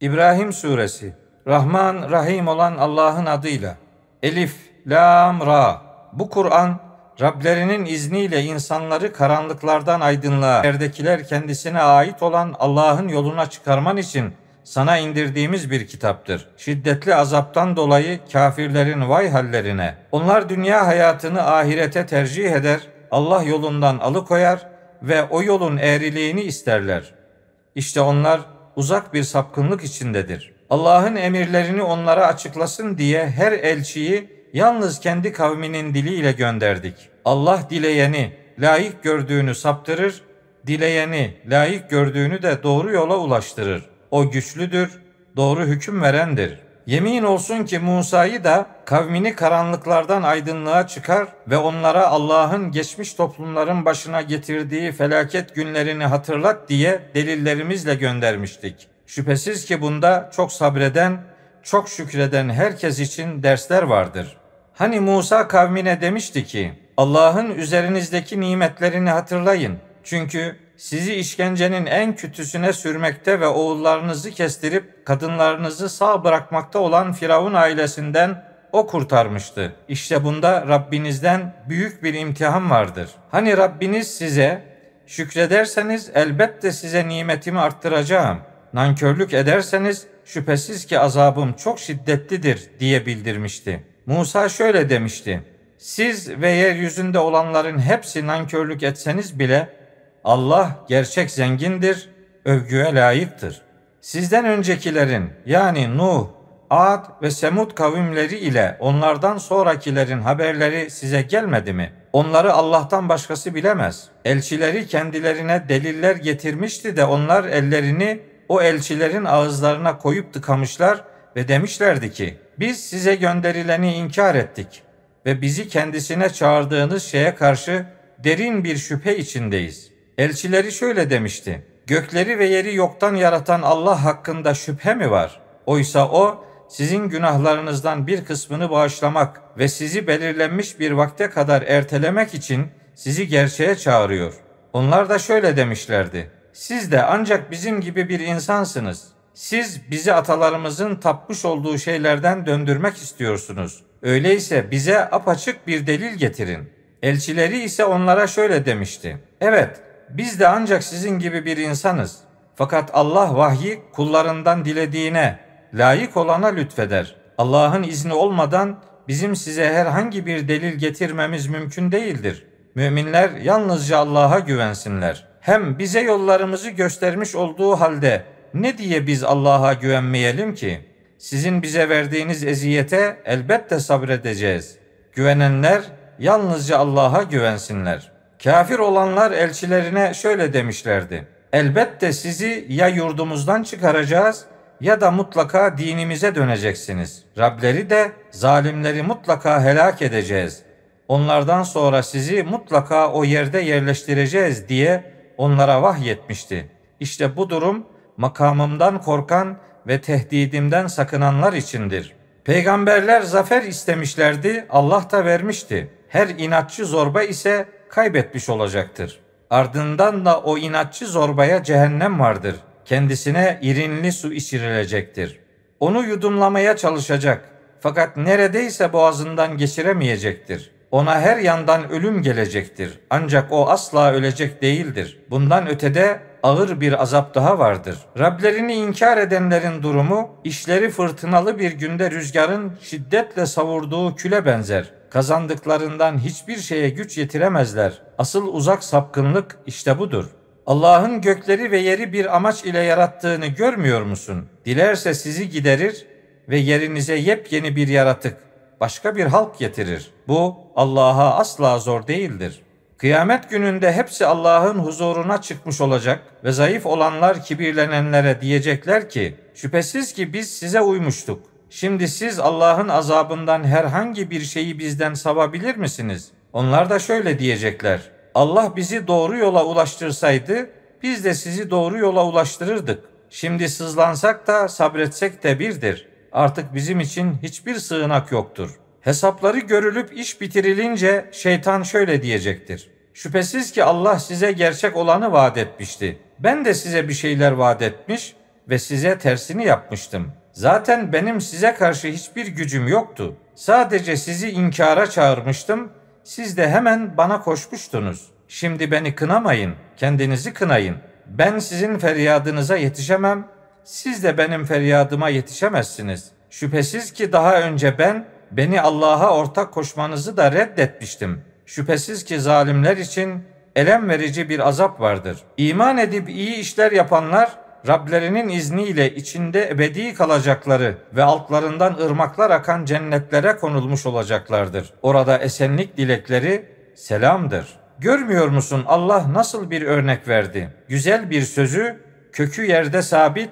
İbrahim Suresi Rahman Rahim olan Allah'ın adıyla Elif, Lam, Ra Bu Kur'an Rablerinin izniyle insanları karanlıklardan aydınlığa, yerdekiler kendisine ait olan Allah'ın yoluna çıkarman için sana indirdiğimiz bir kitaptır. Şiddetli azaptan dolayı kafirlerin vay hallerine. Onlar dünya hayatını ahirete tercih eder, Allah yolundan alıkoyar ve o yolun eğriliğini isterler. İşte onlar uzak bir sapkınlık içindedir. Allah'ın emirlerini onlara açıklasın diye her elçiyi yalnız kendi kavminin diliyle gönderdik. Allah dileyeni layık gördüğünü saptırır, dileyeni layık gördüğünü de doğru yola ulaştırır. O güçlüdür, doğru hüküm verendir. Yemin olsun ki Musa'yı da kavmini karanlıklardan aydınlığa çıkar ve onlara Allah'ın geçmiş toplumların başına getirdiği felaket günlerini hatırlat diye delillerimizle göndermiştik. Şüphesiz ki bunda çok sabreden, çok şükreden herkes için dersler vardır. Hani Musa kavmine demişti ki, Allah'ın üzerinizdeki nimetlerini hatırlayın. Çünkü sizi işkencenin en kötüsüne sürmekte ve oğullarınızı kestirip kadınlarınızı sağ bırakmakta olan Firavun ailesinden o kurtarmıştı. İşte bunda Rabbinizden büyük bir imtihan vardır. Hani Rabbiniz size şükrederseniz elbette size nimetimi arttıracağım. Nankörlük ederseniz şüphesiz ki azabım çok şiddetlidir diye bildirmişti. Musa şöyle demişti. Siz ve yeryüzünde olanların hepsi nankörlük etseniz bile Allah gerçek zengindir, övgüye layıktır. Sizden öncekilerin yani Nuh, Ad ve Semud kavimleri ile onlardan sonrakilerin haberleri size gelmedi mi? Onları Allah'tan başkası bilemez. Elçileri kendilerine deliller getirmişti de onlar ellerini o elçilerin ağızlarına koyup tıkamışlar ve demişlerdi ki biz size gönderileni inkar ettik ve bizi kendisine çağırdığınız şeye karşı derin bir şüphe içindeyiz. Elçileri şöyle demişti. Gökleri ve yeri yoktan yaratan Allah hakkında şüphe mi var? Oysa o sizin günahlarınızdan bir kısmını bağışlamak ve sizi belirlenmiş bir vakte kadar ertelemek için sizi gerçeğe çağırıyor. Onlar da şöyle demişlerdi. Siz de ancak bizim gibi bir insansınız. Siz bizi atalarımızın tapmış olduğu şeylerden döndürmek istiyorsunuz. Öyleyse bize apaçık bir delil getirin. Elçileri ise onlara şöyle demişti. Evet, biz de ancak sizin gibi bir insanız. Fakat Allah vahyi kullarından dilediğine, layık olana lütfeder. Allah'ın izni olmadan bizim size herhangi bir delil getirmemiz mümkün değildir. Müminler yalnızca Allah'a güvensinler. Hem bize yollarımızı göstermiş olduğu halde ne diye biz Allah'a güvenmeyelim ki? Sizin bize verdiğiniz eziyete elbette sabredeceğiz. Güvenenler yalnızca Allah'a güvensinler.'' Kafir olanlar elçilerine şöyle demişlerdi. Elbette sizi ya yurdumuzdan çıkaracağız ya da mutlaka dinimize döneceksiniz. Rableri de zalimleri mutlaka helak edeceğiz. Onlardan sonra sizi mutlaka o yerde yerleştireceğiz diye onlara vahyetmişti. İşte bu durum makamımdan korkan ve tehdidimden sakınanlar içindir. Peygamberler zafer istemişlerdi, Allah da vermişti. Her inatçı zorba ise kaybetmiş olacaktır. Ardından da o inatçı zorbaya cehennem vardır. Kendisine irinli su içirilecektir. Onu yudumlamaya çalışacak. Fakat neredeyse boğazından geçiremeyecektir. Ona her yandan ölüm gelecektir. Ancak o asla ölecek değildir. Bundan ötede ağır bir azap daha vardır. Rablerini inkar edenlerin durumu işleri fırtınalı bir günde rüzgarın şiddetle savurduğu küle benzer. Kazandıklarından hiçbir şeye güç yetiremezler. Asıl uzak sapkınlık işte budur. Allah'ın gökleri ve yeri bir amaç ile yarattığını görmüyor musun? Dilerse sizi giderir ve yerinize yepyeni bir yaratık, başka bir halk getirir. Bu Allah'a asla zor değildir. Kıyamet gününde hepsi Allah'ın huzuruna çıkmış olacak ve zayıf olanlar kibirlenenlere diyecekler ki, şüphesiz ki biz size uymuştuk. Şimdi siz Allah'ın azabından herhangi bir şeyi bizden savabilir misiniz? Onlar da şöyle diyecekler. Allah bizi doğru yola ulaştırsaydı biz de sizi doğru yola ulaştırırdık. Şimdi sızlansak da sabretsek de birdir. Artık bizim için hiçbir sığınak yoktur. Hesapları görülüp iş bitirilince şeytan şöyle diyecektir. Şüphesiz ki Allah size gerçek olanı vaat etmişti. Ben de size bir şeyler vaat etmiş ve size tersini yapmıştım. Zaten benim size karşı hiçbir gücüm yoktu. Sadece sizi inkara çağırmıştım. Siz de hemen bana koşmuştunuz. Şimdi beni kınamayın, kendinizi kınayın. Ben sizin feryadınıza yetişemem, siz de benim feryadıma yetişemezsiniz. Şüphesiz ki daha önce ben beni Allah'a ortak koşmanızı da reddetmiştim. Şüphesiz ki zalimler için elem verici bir azap vardır. İman edip iyi işler yapanlar Rablerinin izniyle içinde ebedi kalacakları ve altlarından ırmaklar akan cennetlere konulmuş olacaklardır. Orada esenlik dilekleri selamdır. Görmüyor musun Allah nasıl bir örnek verdi? Güzel bir sözü kökü yerde sabit,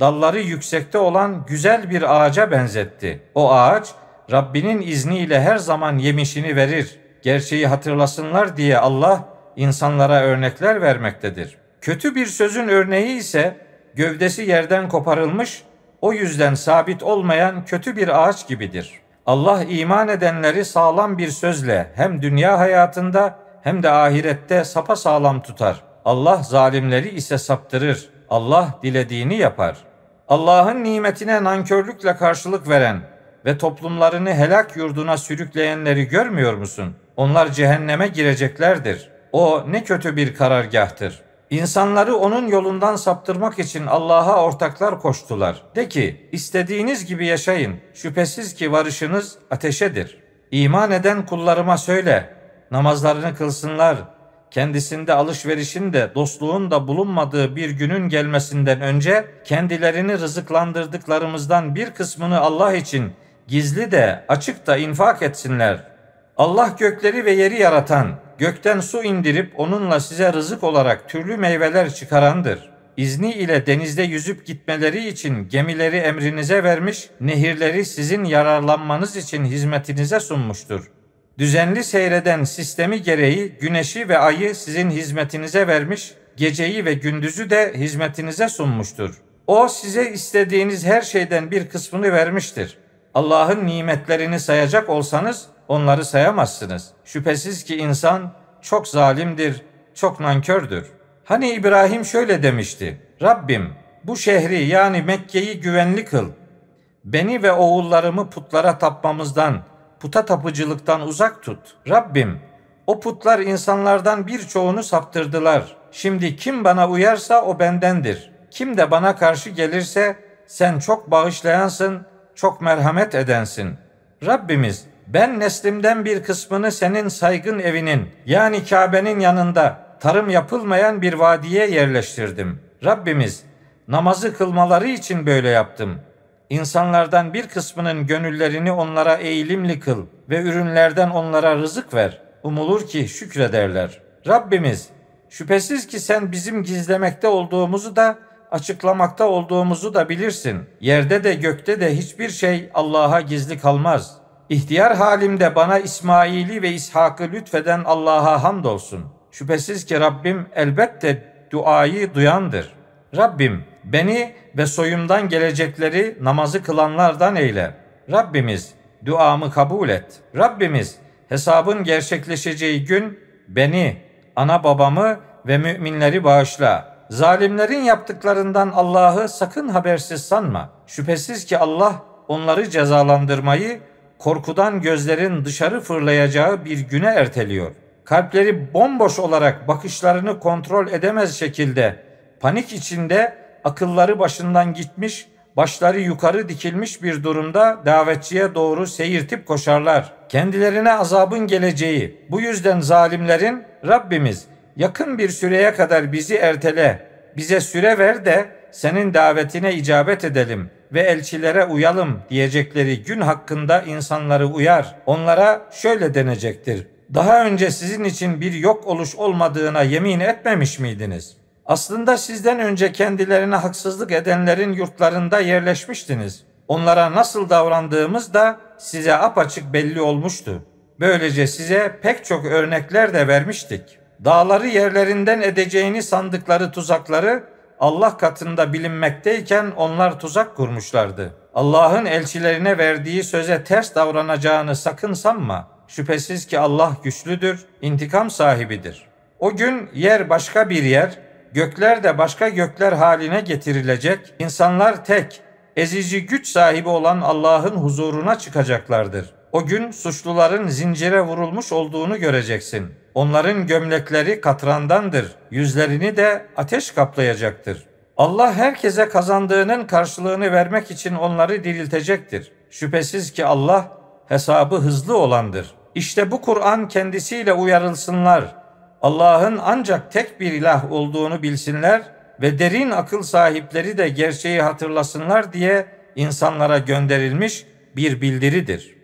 dalları yüksekte olan güzel bir ağaca benzetti. O ağaç Rabbinin izniyle her zaman yemişini verir. Gerçeği hatırlasınlar diye Allah insanlara örnekler vermektedir. Kötü bir sözün örneği ise gövdesi yerden koparılmış, o yüzden sabit olmayan kötü bir ağaç gibidir. Allah iman edenleri sağlam bir sözle hem dünya hayatında hem de ahirette sapa sağlam tutar. Allah zalimleri ise saptırır. Allah dilediğini yapar. Allah'ın nimetine nankörlükle karşılık veren ve toplumlarını helak yurduna sürükleyenleri görmüyor musun? Onlar cehenneme gireceklerdir. O ne kötü bir karargahtır. İnsanları onun yolundan saptırmak için Allah'a ortaklar koştular. De ki, istediğiniz gibi yaşayın. Şüphesiz ki varışınız ateşedir. İman eden kullarıma söyle, namazlarını kılsınlar. Kendisinde alışverişin de dostluğun da bulunmadığı bir günün gelmesinden önce kendilerini rızıklandırdıklarımızdan bir kısmını Allah için gizli de açık da infak etsinler. Allah gökleri ve yeri yaratan, gökten su indirip onunla size rızık olarak türlü meyveler çıkarandır. İzni ile denizde yüzüp gitmeleri için gemileri emrinize vermiş, nehirleri sizin yararlanmanız için hizmetinize sunmuştur. Düzenli seyreden sistemi gereği güneşi ve ayı sizin hizmetinize vermiş, geceyi ve gündüzü de hizmetinize sunmuştur. O size istediğiniz her şeyden bir kısmını vermiştir. Allah'ın nimetlerini sayacak olsanız onları sayamazsınız. Şüphesiz ki insan çok zalimdir, çok nankördür. Hani İbrahim şöyle demişti. Rabbim bu şehri yani Mekke'yi güvenli kıl. Beni ve oğullarımı putlara tapmamızdan, puta tapıcılıktan uzak tut. Rabbim o putlar insanlardan birçoğunu saptırdılar. Şimdi kim bana uyarsa o bendendir. Kim de bana karşı gelirse sen çok bağışlayansın, çok merhamet edensin. Rabbimiz ben neslimden bir kısmını senin saygın evinin yani Kabe'nin yanında tarım yapılmayan bir vadiye yerleştirdim. Rabbimiz namazı kılmaları için böyle yaptım. İnsanlardan bir kısmının gönüllerini onlara eğilimli kıl ve ürünlerden onlara rızık ver. Umulur ki şükrederler. Rabbimiz şüphesiz ki sen bizim gizlemekte olduğumuzu da açıklamakta olduğumuzu da bilirsin. Yerde de gökte de hiçbir şey Allah'a gizli kalmaz. İhtiyar halimde bana İsmail'i ve İshak'ı lütfeden Allah'a hamdolsun. Şüphesiz ki Rabbim elbette duayı duyandır. Rabbim beni ve soyumdan gelecekleri namazı kılanlardan eyle. Rabbimiz duamı kabul et. Rabbimiz hesabın gerçekleşeceği gün beni, ana babamı ve müminleri bağışla. Zalimlerin yaptıklarından Allah'ı sakın habersiz sanma. Şüphesiz ki Allah onları cezalandırmayı korkudan gözlerin dışarı fırlayacağı bir güne erteliyor. Kalpleri bomboş olarak bakışlarını kontrol edemez şekilde panik içinde akılları başından gitmiş, başları yukarı dikilmiş bir durumda davetçiye doğru seyirtip koşarlar. Kendilerine azabın geleceği, bu yüzden zalimlerin Rabbimiz yakın bir süreye kadar bizi ertele, bize süre ver de senin davetine icabet edelim ve elçilere uyalım diyecekleri gün hakkında insanları uyar. Onlara şöyle denecektir. Daha önce sizin için bir yok oluş olmadığına yemin etmemiş miydiniz? Aslında sizden önce kendilerine haksızlık edenlerin yurtlarında yerleşmiştiniz. Onlara nasıl davrandığımız da size apaçık belli olmuştu. Böylece size pek çok örnekler de vermiştik. Dağları yerlerinden edeceğini sandıkları tuzakları Allah katında bilinmekteyken onlar tuzak kurmuşlardı. Allah'ın elçilerine verdiği söze ters davranacağını sakın sanma. Şüphesiz ki Allah güçlüdür, intikam sahibidir. O gün yer başka bir yer, gökler de başka gökler haline getirilecek, insanlar tek, ezici güç sahibi olan Allah'ın huzuruna çıkacaklardır. O gün suçluların zincire vurulmuş olduğunu göreceksin. Onların gömlekleri katrandandır, yüzlerini de ateş kaplayacaktır. Allah herkese kazandığının karşılığını vermek için onları diriltecektir. Şüphesiz ki Allah hesabı hızlı olandır. İşte bu Kur'an kendisiyle uyarılsınlar. Allah'ın ancak tek bir ilah olduğunu bilsinler ve derin akıl sahipleri de gerçeği hatırlasınlar diye insanlara gönderilmiş bir bildiridir.''